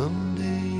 Someday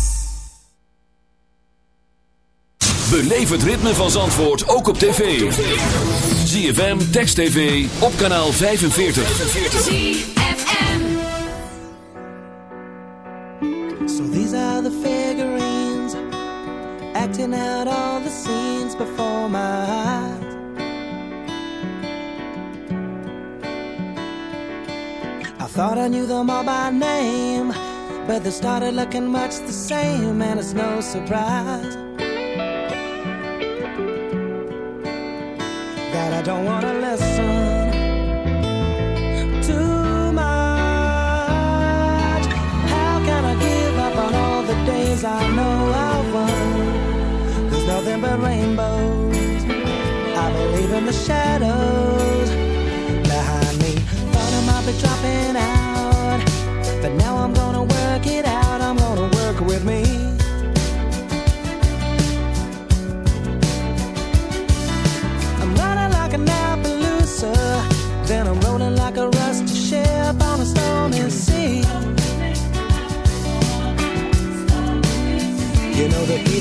Beleef het ritme van Zandvoort ook op tv. ZFM, Text TV, op kanaal 45. So these are the figurines acting out all the scenes before my eyes. I thought I knew them all by name, but they started looking much the same, and it's no surprise that I don't want to listen too much. How can I give up on all the days I know I won? There's nothing but rainbows. I believe in the shadows behind me. Thought I might be dropping out, but now I'm gonna work it out. I'm gonna work with me.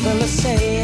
People are saying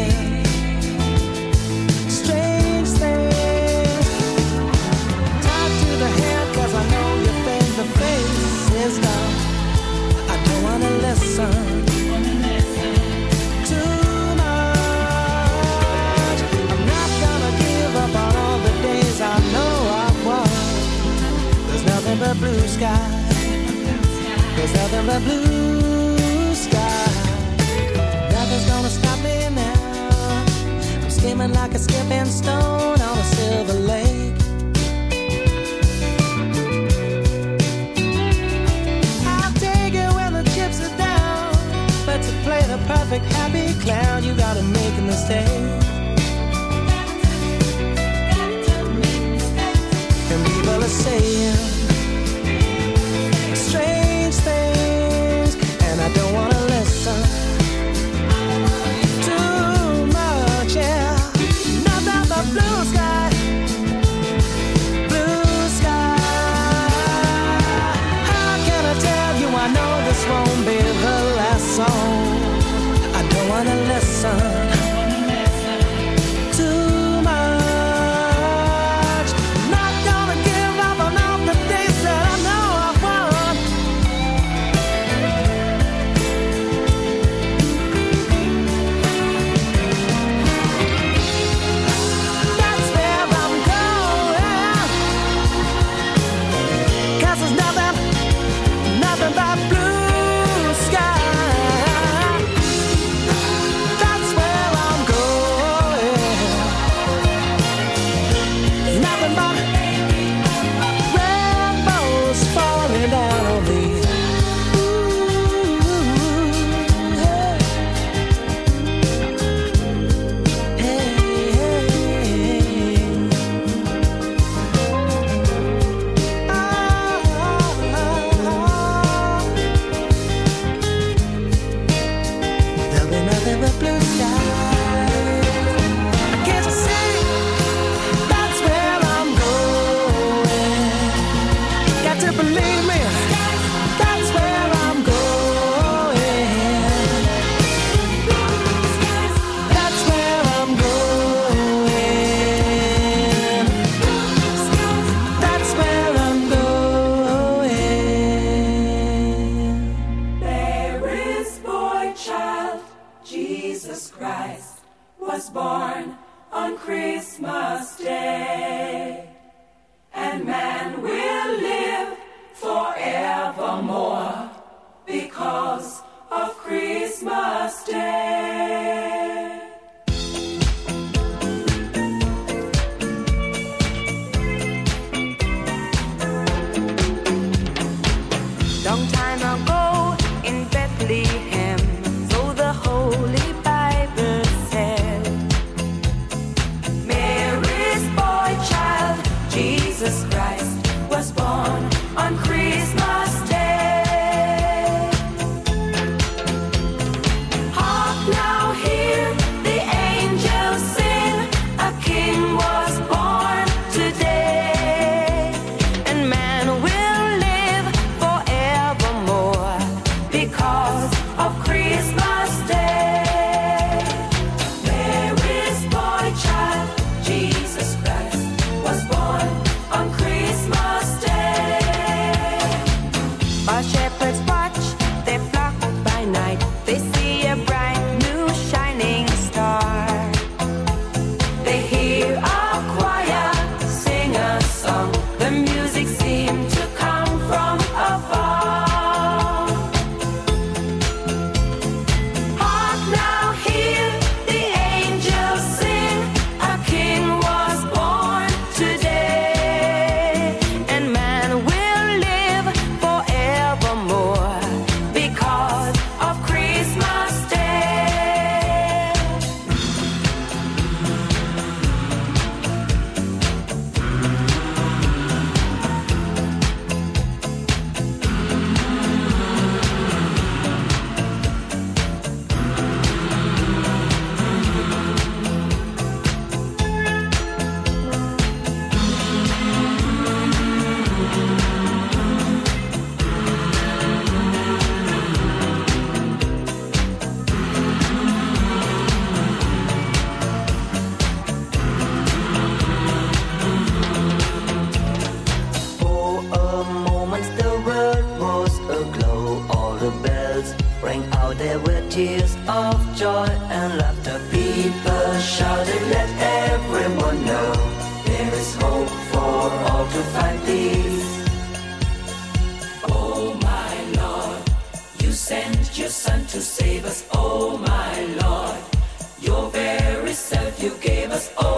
Oh.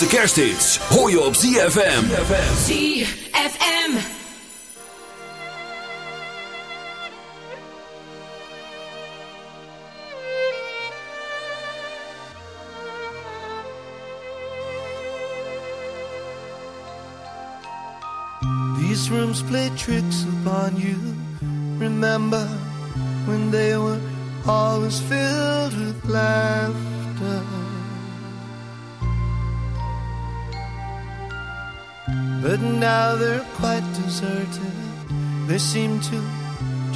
grootste kersthits hoor je op ZFM. ZFM. These rooms play tricks upon you. Remember when they were always filled They seem to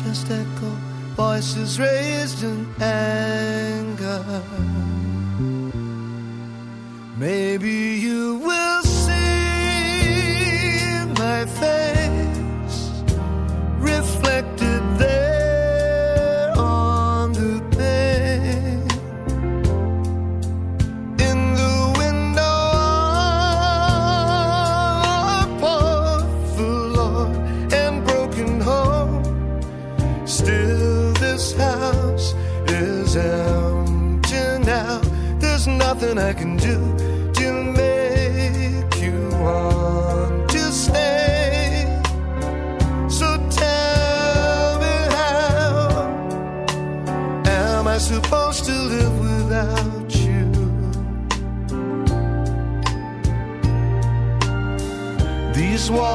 just echo voices raised in air. and broken home. Still, this house is empty now. There's nothing I can do.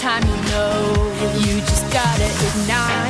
time you know you just gotta ignite.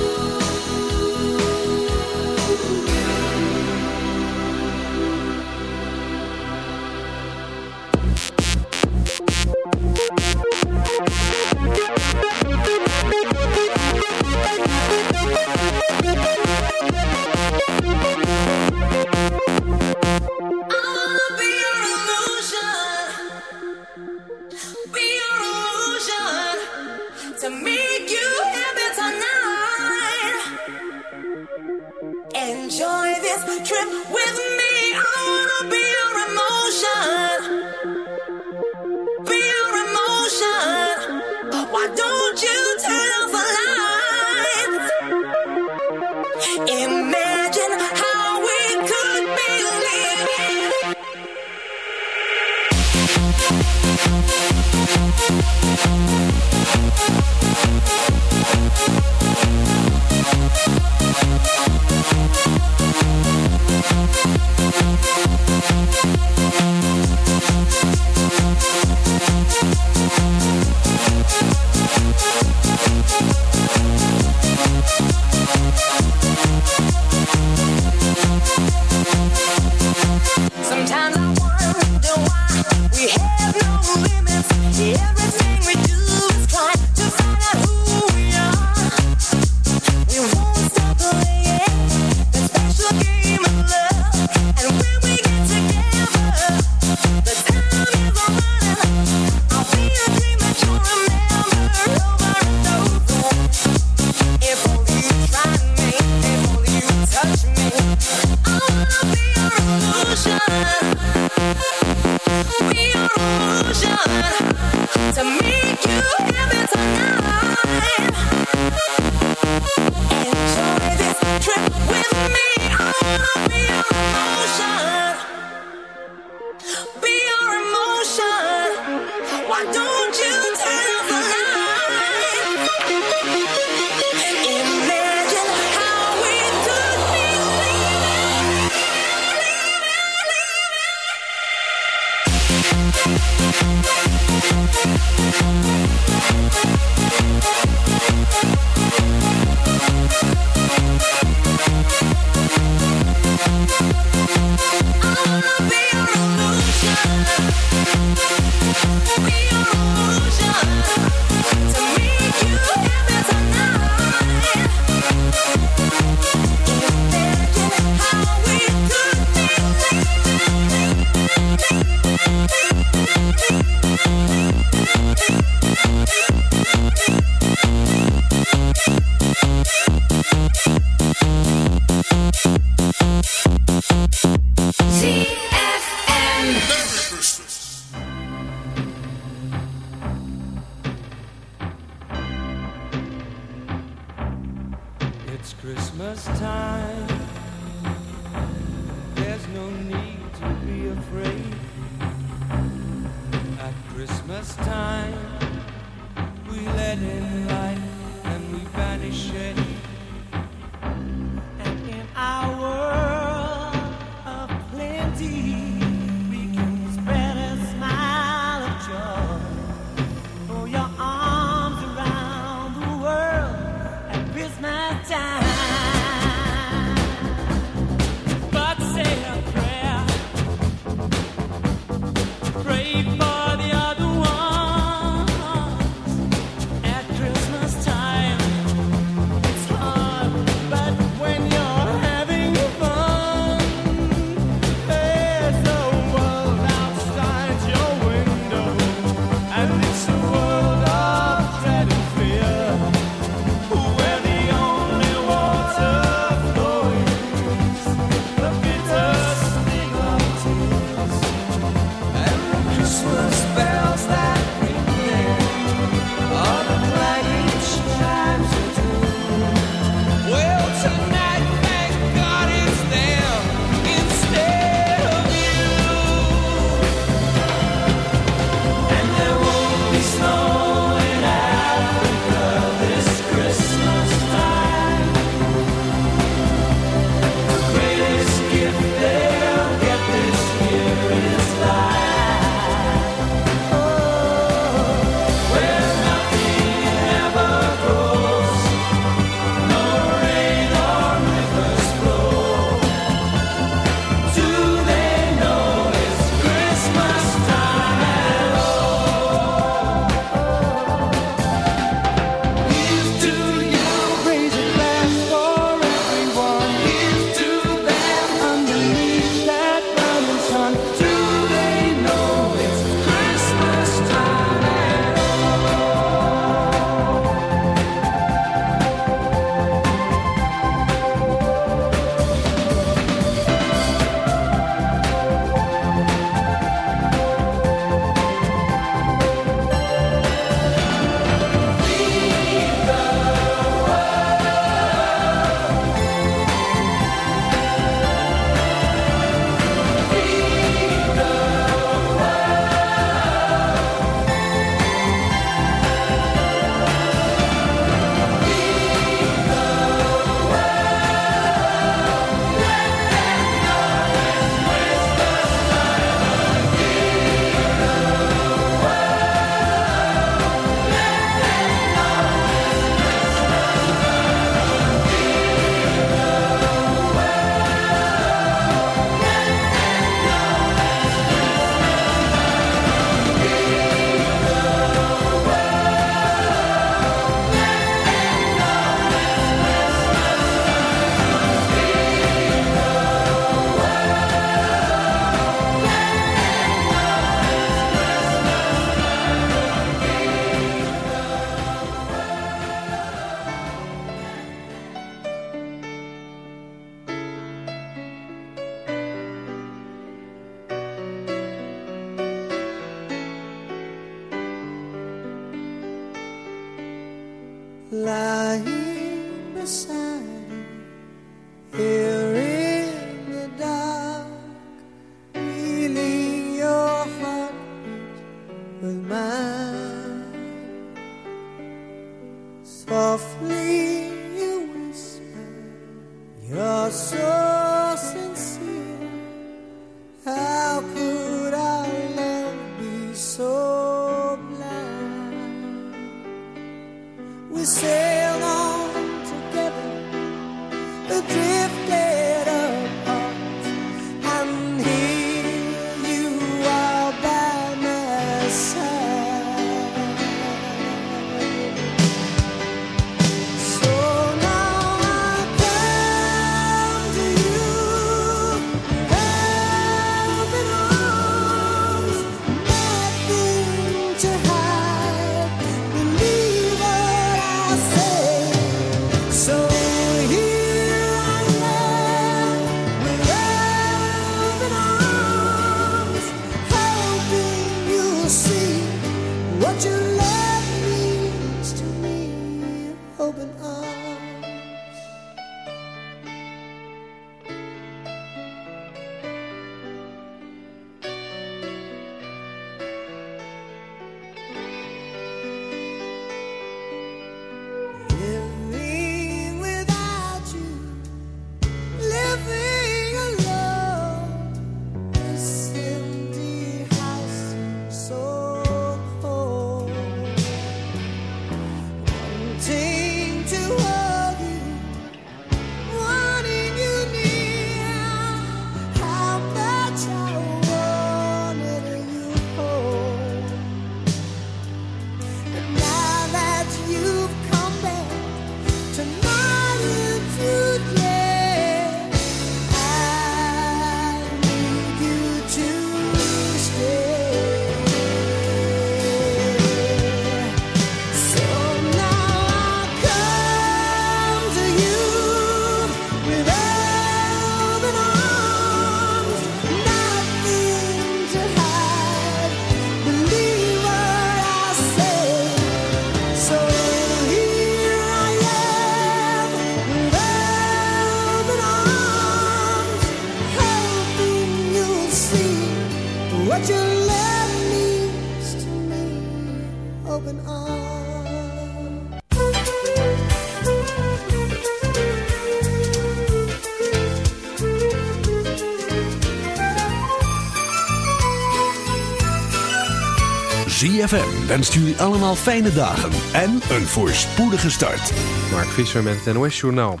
ZFM wenst jullie allemaal fijne dagen en een voorspoedige start. Mark Visser met het NOS Journaal.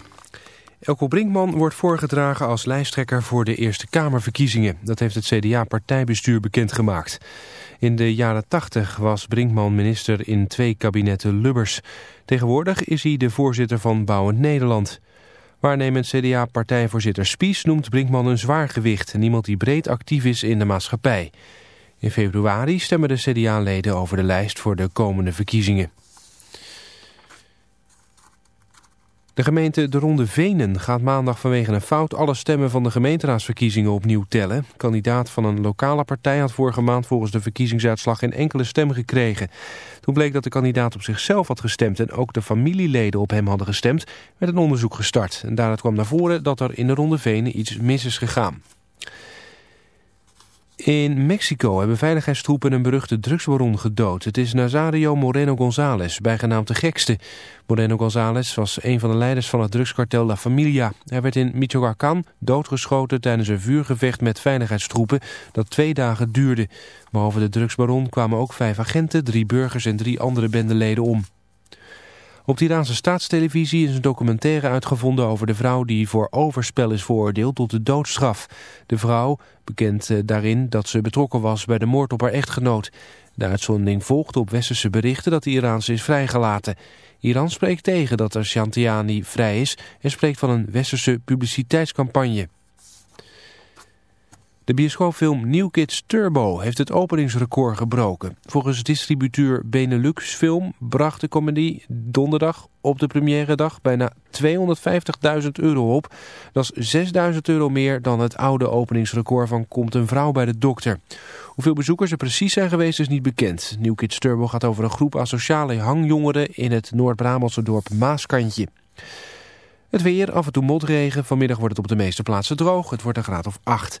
Elko Brinkman wordt voorgedragen als lijsttrekker voor de Eerste Kamerverkiezingen. Dat heeft het CDA-partijbestuur bekendgemaakt. In de jaren 80 was Brinkman minister in twee kabinetten Lubbers. Tegenwoordig is hij de voorzitter van Bouwend Nederland. Waarnemend CDA-partijvoorzitter Spies noemt Brinkman een zwaar gewicht... en iemand die breed actief is in de maatschappij. In februari stemmen de CDA-leden over de lijst voor de komende verkiezingen. De gemeente De Ronde Venen gaat maandag vanwege een fout alle stemmen van de gemeenteraadsverkiezingen opnieuw tellen. Kandidaat van een lokale partij had vorige maand volgens de verkiezingsuitslag geen enkele stem gekregen. Toen bleek dat de kandidaat op zichzelf had gestemd en ook de familieleden op hem hadden gestemd, werd een onderzoek gestart. En daaruit kwam naar voren dat er in De Ronde Venen iets mis is gegaan. In Mexico hebben veiligheidstroepen een beruchte drugsbaron gedood. Het is Nazario Moreno González, bijgenaamd de gekste. Moreno González was een van de leiders van het drugskartel La Familia. Hij werd in Michoacán doodgeschoten tijdens een vuurgevecht met veiligheidstroepen dat twee dagen duurde. Behalve de drugsbaron kwamen ook vijf agenten, drie burgers en drie andere bendeleden om. Op de Iraanse staatstelevisie is een documentaire uitgevonden over de vrouw die voor overspel is veroordeeld tot de doodstraf. De vrouw bekent eh, daarin dat ze betrokken was bij de moord op haar echtgenoot. De uitzondering volgt op westerse berichten dat de Iraanse is vrijgelaten. Iran spreekt tegen dat er Shantiani vrij is en spreekt van een westerse publiciteitscampagne. De bioscoopfilm New Kids Turbo heeft het openingsrecord gebroken. Volgens distributeur Benelux Film bracht de comedy donderdag op de première dag bijna 250.000 euro op. Dat is 6.000 euro meer dan het oude openingsrecord van Komt een vrouw bij de dokter. Hoeveel bezoekers er precies zijn geweest is niet bekend. New Kids Turbo gaat over een groep asociale hangjongeren in het Noord-Brabantse dorp Maaskantje. Het weer, af en toe motregen. Vanmiddag wordt het op de meeste plaatsen droog. Het wordt een graad of 8.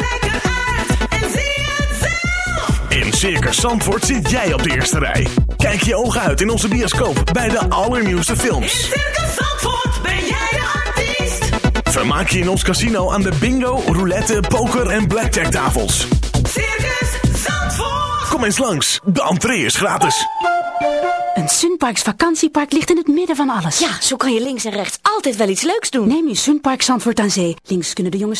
In Circus Zandvoort zit jij op de eerste rij. Kijk je ogen uit in onze bioscoop bij de allernieuwste In films. Circus Zandvoort ben jij de artiest. Vermaak je in ons casino aan de bingo, roulette, poker en blackjack tafels. Circus Zandvoort. Kom eens langs, de entree is gratis. Een Sunparks vakantiepark ligt in het midden van alles. Ja, zo kan je links en rechts altijd wel iets leuks doen. Neem je Sunpark Zandvoort aan zee. Links kunnen de jongens naar